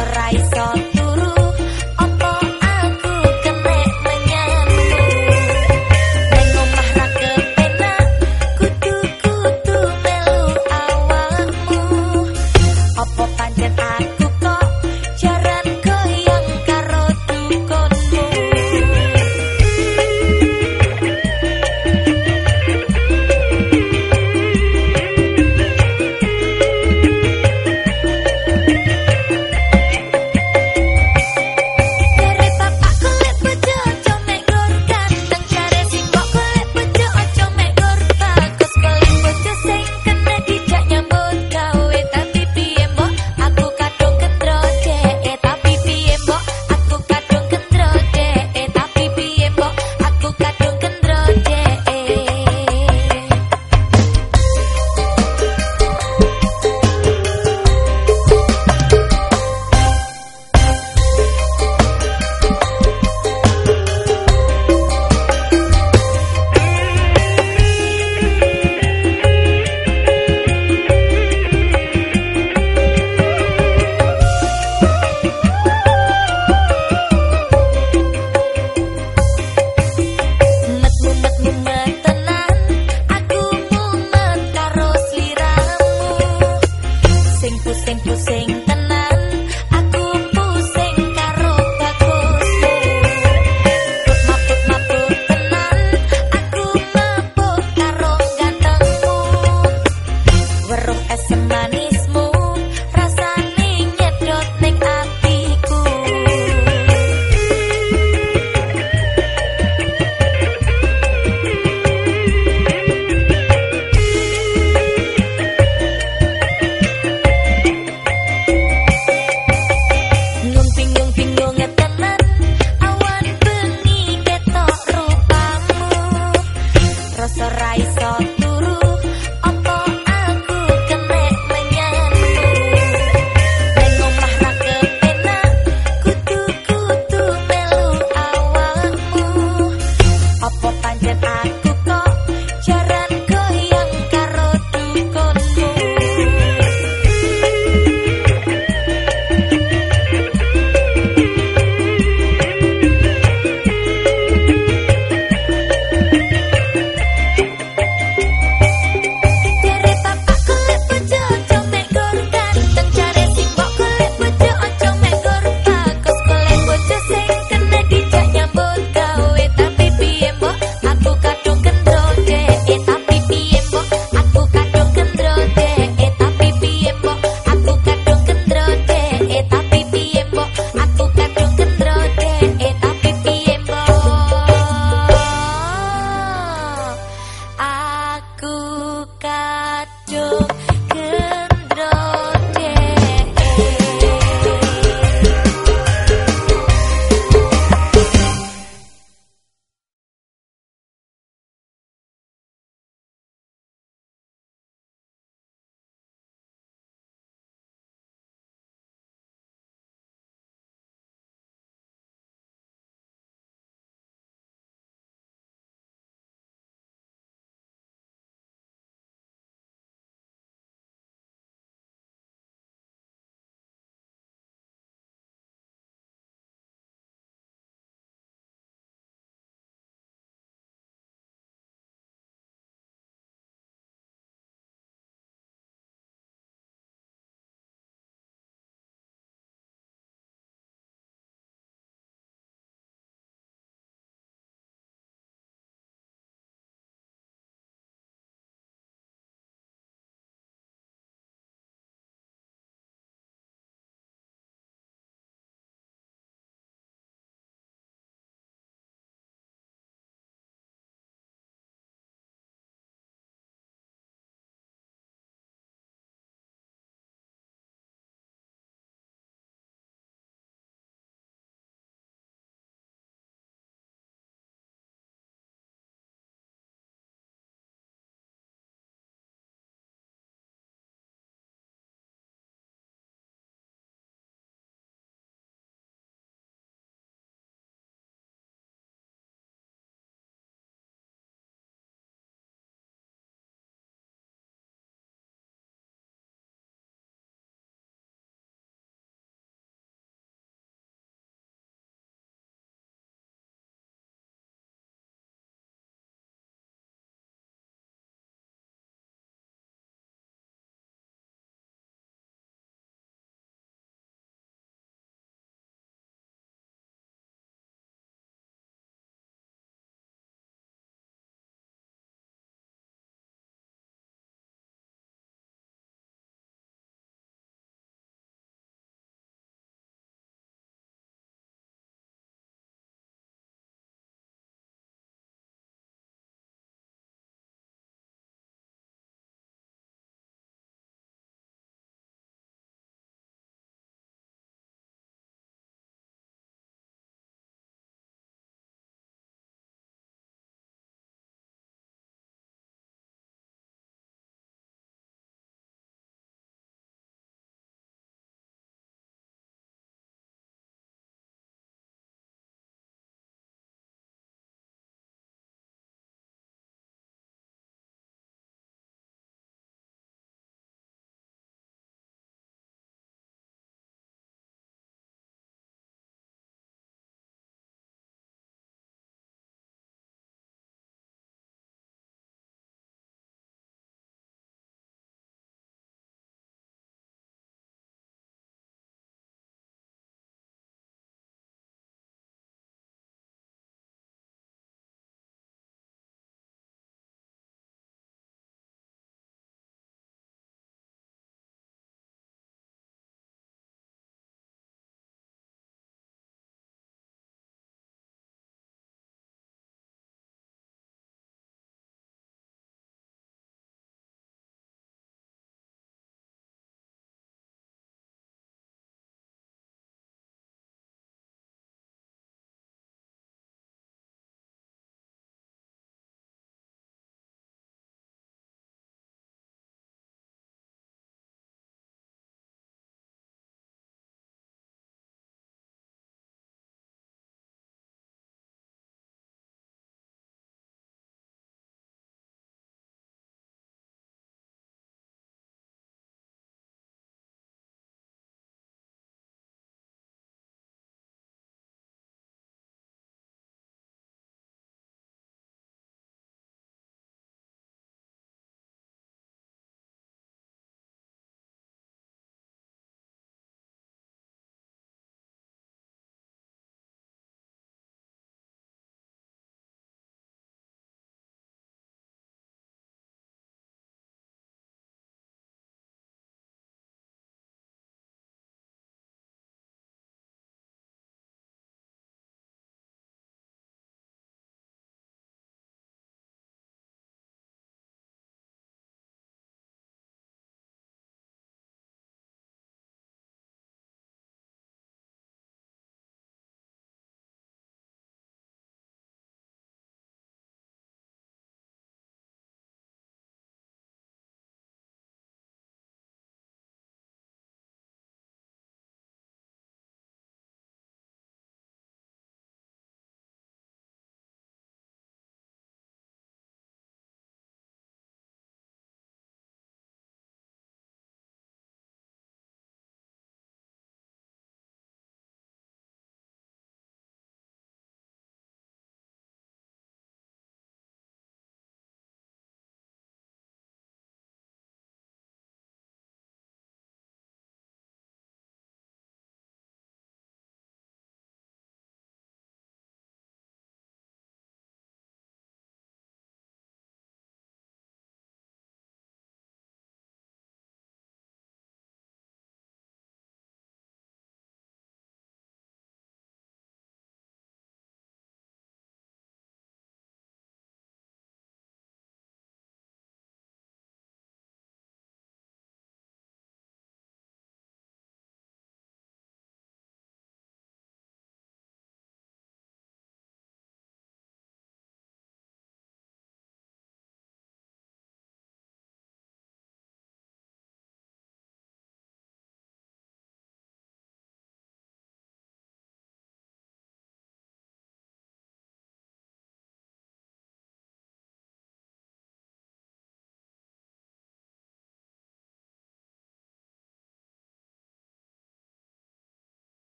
Rise up.